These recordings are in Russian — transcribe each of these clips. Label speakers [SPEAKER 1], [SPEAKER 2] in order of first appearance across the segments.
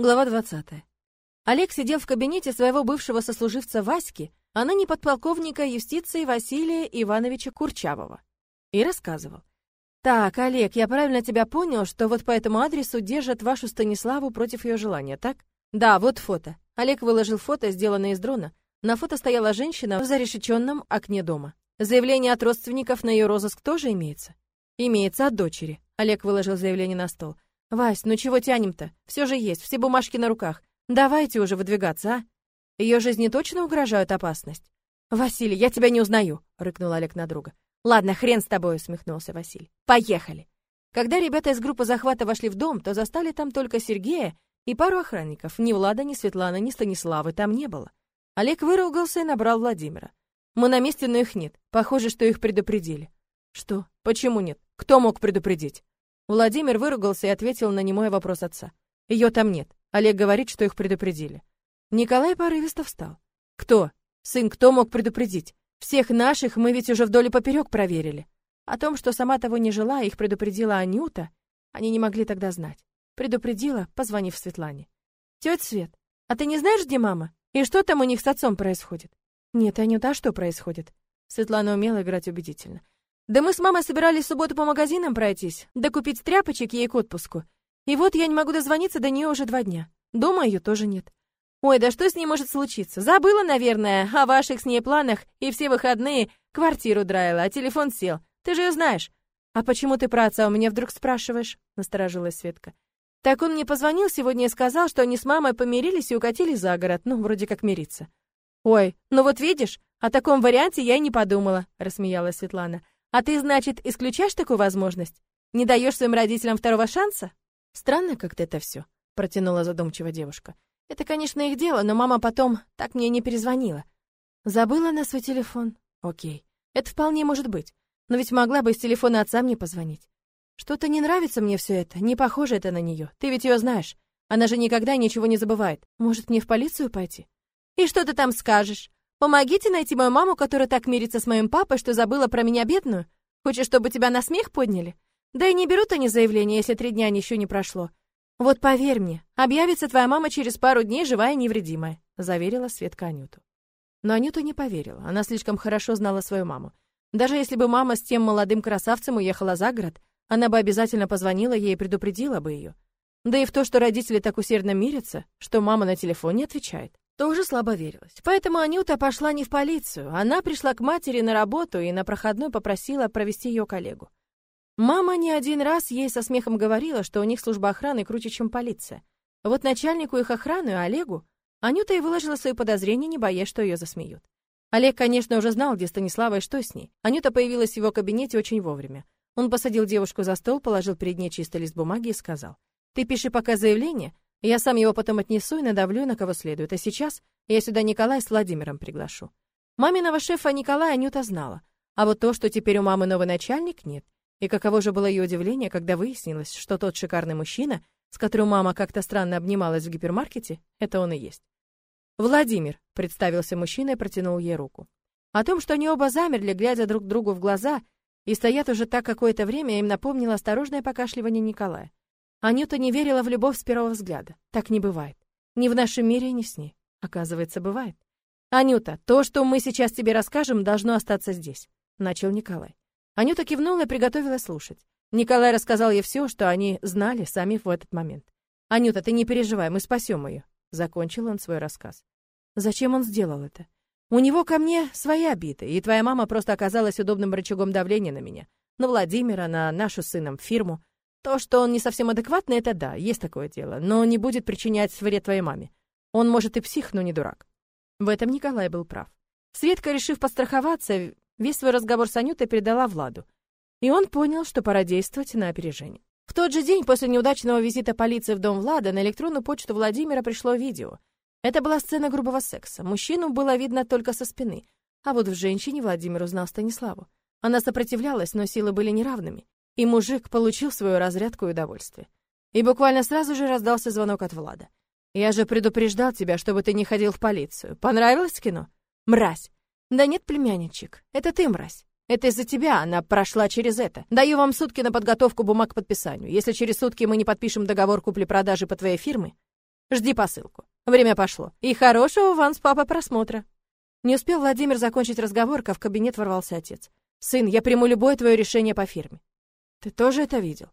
[SPEAKER 1] Глава 20. Олег сидел в кабинете своего бывшего сослуживца Васьки, а ныне подполковника юстиции Василия Ивановича Курчавого, и рассказывал. «Так, Олег, я правильно тебя понял, что вот по этому адресу держат вашу Станиславу против ее желания, так?» «Да, вот фото». Олег выложил фото, сделанное из дрона. На фото стояла женщина в зарешеченном окне дома. Заявление от родственников на ее розыск тоже имеется? Имеется от дочери. Олег выложил заявление на стол. «Вась, ну чего тянем-то? Все же есть, все бумажки на руках. Давайте уже выдвигаться, а? Ее жизни точно угрожают опасность?» «Василий, я тебя не узнаю», — рыкнул Олег на друга. «Ладно, хрен с тобой», — усмехнулся Василий. «Поехали». Когда ребята из группы захвата вошли в дом, то застали там только Сергея и пару охранников. Ни Влада, ни Светланы, ни Станиславы там не было. Олег выругался и набрал Владимира. «Мы на месте, но их нет. Похоже, что их предупредили». «Что? Почему нет? Кто мог предупредить?» Владимир выругался и ответил на немой вопрос отца. Ее там нет. Олег говорит, что их предупредили. Николай порывисто встал. Кто? Сын, кто мог предупредить? Всех наших мы ведь уже вдоль и поперек проверили. О том, что сама того не желая, их предупредила Анюта, они не могли тогда знать. Предупредила, позвонив Светлане. Тетя Свет, а ты не знаешь, где мама? И что там у них с отцом происходит? Нет, Анюта, а что происходит? Светлана умела играть убедительно. Да мы с мамой собирались в субботу по магазинам пройтись, да купить тряпочек ей к отпуску. И вот я не могу дозвониться до нее уже два дня. Дома ее тоже нет. Ой, да что с ней может случиться? Забыла, наверное, о ваших с ней планах и все выходные квартиру драила, а телефон сел. Ты же ее знаешь. А почему ты про отца у меня вдруг спрашиваешь? Насторожилась Светка. Так он мне позвонил сегодня и сказал, что они с мамой помирились и укатили за город, ну, вроде как мириться. Ой, ну вот видишь, о таком варианте я и не подумала, рассмеялась Светлана. А ты, значит, исключаешь такую возможность? Не даешь своим родителям второго шанса? Странно как-то это все, протянула задумчиво девушка. Это, конечно, их дело, но мама потом так мне не перезвонила. Забыла на свой телефон? Окей. Это вполне может быть. Но ведь могла бы из телефона отца мне позвонить. Что-то не нравится мне все это, не похоже это на нее. Ты ведь ее знаешь. Она же никогда ничего не забывает. Может, мне в полицию пойти? И что ты там скажешь? Помогите найти мою маму, которая так мирится с моим папой, что забыла про меня бедную? Хочешь, чтобы тебя на смех подняли? Да и не берут они заявление, если три дня еще не прошло. Вот поверь мне, объявится твоя мама через пару дней живая и невредимая, заверила Светка Анюту. Но Анюта не поверила. Она слишком хорошо знала свою маму. Даже если бы мама с тем молодым красавцем уехала за город, она бы обязательно позвонила ей и предупредила бы ее. Да и в то, что родители так усердно мирятся, что мама на телефоне отвечает тоже слабо верилось. Поэтому Анюта пошла не в полицию, она пришла к матери на работу и на проходной попросила провести ее коллегу. Мама не один раз ей со смехом говорила, что у них служба охраны круче, чем полиция. Вот начальнику их охраны, Олегу, Анюта и выложила свои подозрения, не боясь, что ее засмеют. Олег, конечно, уже знал, где Станислава и что с ней. Анюта появилась в его кабинете очень вовремя. Он посадил девушку за стол, положил перед ней чистый лист бумаги и сказал, «Ты пиши пока заявление, я сам его потом отнесу и надавлю на кого следует. А сейчас я сюда Николая с Владимиром приглашу. Маминого шефа Николая Анюта знала. А вот то, что теперь у мамы новый начальник, нет. И каково же было ее удивление, когда выяснилось, что тот шикарный мужчина, с которым мама как-то странно обнималась в гипермаркете, это он и есть. «Владимир», — представился мужчина и протянул ей руку. О том, что они оба замерли, глядя друг другу в глаза, и стоят уже так какое-то время, им напомнило осторожное покашливание Николая. Анюта не верила в любовь с первого взгляда. Так не бывает. Ни в нашем мире, ни с ней. Оказывается, бывает. «Анюта, то, что мы сейчас тебе расскажем, должно остаться здесь», — начал Николай. Анюта кивнула и приготовилась слушать. Николай рассказал ей все, что они знали сами в этот момент. «Анюта, ты не переживай, мы спасем ее», — закончил он свой рассказ. «Зачем он сделал это? У него ко мне свои обиды, и твоя мама просто оказалась удобным рычагом давления на меня, на Владимира, на нашу с сыном фирму. То, что он не совсем адекватный, это да, есть такое дело, но не будет причинять вред твоей маме. Он, может, и псих, но не дурак. В этом Николай был прав. Светка, решив постраховаться, весь свой разговор с Анютой передала Владу. И он понял, что пора действовать на опережение. В тот же день после неудачного визита полиции в дом Влада на электронную почту Владимира пришло видео. Это была сцена грубого секса. Мужчину было видно только со спины. А вот в женщине Владимир узнал Станиславу. Она сопротивлялась, но силы были неравными и мужик получил свою разрядку и удовольствие. И буквально сразу же раздался звонок от Влада. «Я же предупреждал тебя, чтобы ты не ходил в полицию. Понравилось кино? Мразь!» «Да нет, племянничек, это ты, мразь. Это из-за тебя она прошла через это. Даю вам сутки на подготовку бумаг к подписанию. Если через сутки мы не подпишем договор купли-продажи по твоей фирме, Жди посылку. Время пошло. И хорошего вам с папой просмотра. Не успел Владимир закончить разговор, как в кабинет ворвался отец. «Сын, я приму любое твое решение по фирме». «Ты тоже это видел?»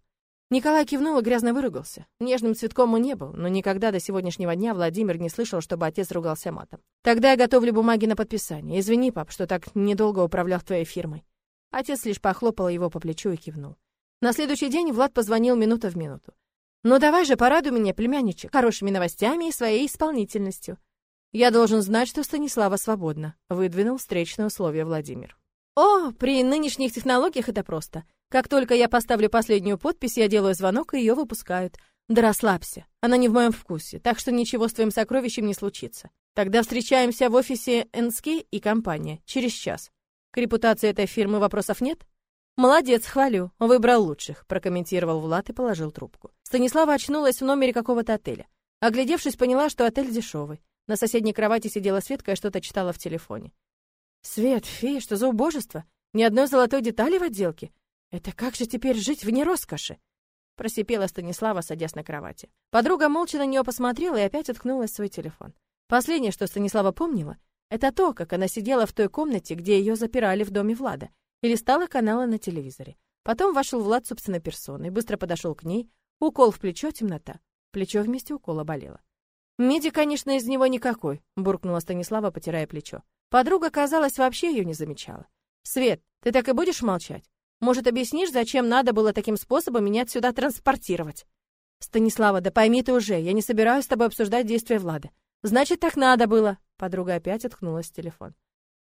[SPEAKER 1] Николай кивнул и грязно выругался. Нежным цветком он не был, но никогда до сегодняшнего дня Владимир не слышал, чтобы отец ругался матом. «Тогда я готовлю бумаги на подписание. Извини, пап, что так недолго управлял твоей фирмой». Отец лишь похлопал его по плечу и кивнул. На следующий день Влад позвонил минута в минуту. «Ну давай же, порадуй меня, племянничек, хорошими новостями и своей исполнительностью». «Я должен знать, что Станислава свободна», — выдвинул встречное условие Владимир. «О, при нынешних технологиях это просто. Как только я поставлю последнюю подпись, я делаю звонок, и ее выпускают. Да расслабься, она не в моем вкусе, так что ничего с твоим сокровищем не случится. Тогда встречаемся в офисе НСК и компания через час. К репутации этой фирмы вопросов нет? Молодец, хвалю, выбрал лучших, прокомментировал Влад и положил трубку. Станислава очнулась в номере какого-то отеля. Оглядевшись, поняла, что отель дешевый. На соседней кровати сидела Светка и что-то читала в телефоне. Свет, фея, что за убожество? Ни одной золотой детали в отделке. Это как же теперь жить вне роскоши? Просипела Станислава, садясь на кровати. Подруга молча на нее посмотрела и опять уткнулась в свой телефон. Последнее, что Станислава помнила, это то, как она сидела в той комнате, где ее запирали в доме Влада, и листала каналы на телевизоре. Потом вошел Влад собственной персоной, быстро подошел к ней, укол в плечо, темнота. Плечо вместе укола болело. «Меди, конечно, из него никакой», — буркнула Станислава, потирая плечо. Подруга, казалось, вообще ее не замечала. «Свет, ты так и будешь молчать? Может, объяснишь, зачем надо было таким способом меня сюда транспортировать? Станислава, да пойми ты уже, я не собираюсь с тобой обсуждать действия Влада. Значит, так надо было. Подруга опять откнулась в телефон.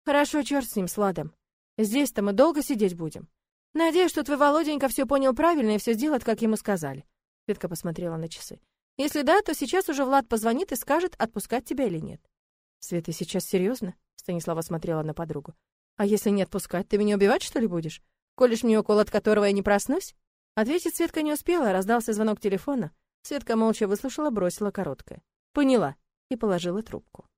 [SPEAKER 1] Хорошо, черт с ним, с Владом. Здесь-то мы долго сидеть будем. Надеюсь, что твой Володенька все понял правильно и все сделает, как ему сказали. Светка посмотрела на часы. Если да, то сейчас уже Влад позвонит и скажет, отпускать тебя или нет. Света, сейчас серьезно? Станислава смотрела на подругу. А если не отпускать, ты меня убивать, что ли, будешь? Колешь мне укол, от которого я не проснусь? Ответить Светка не успела, раздался звонок телефона. Светка молча выслушала, бросила короткое. Поняла и положила трубку.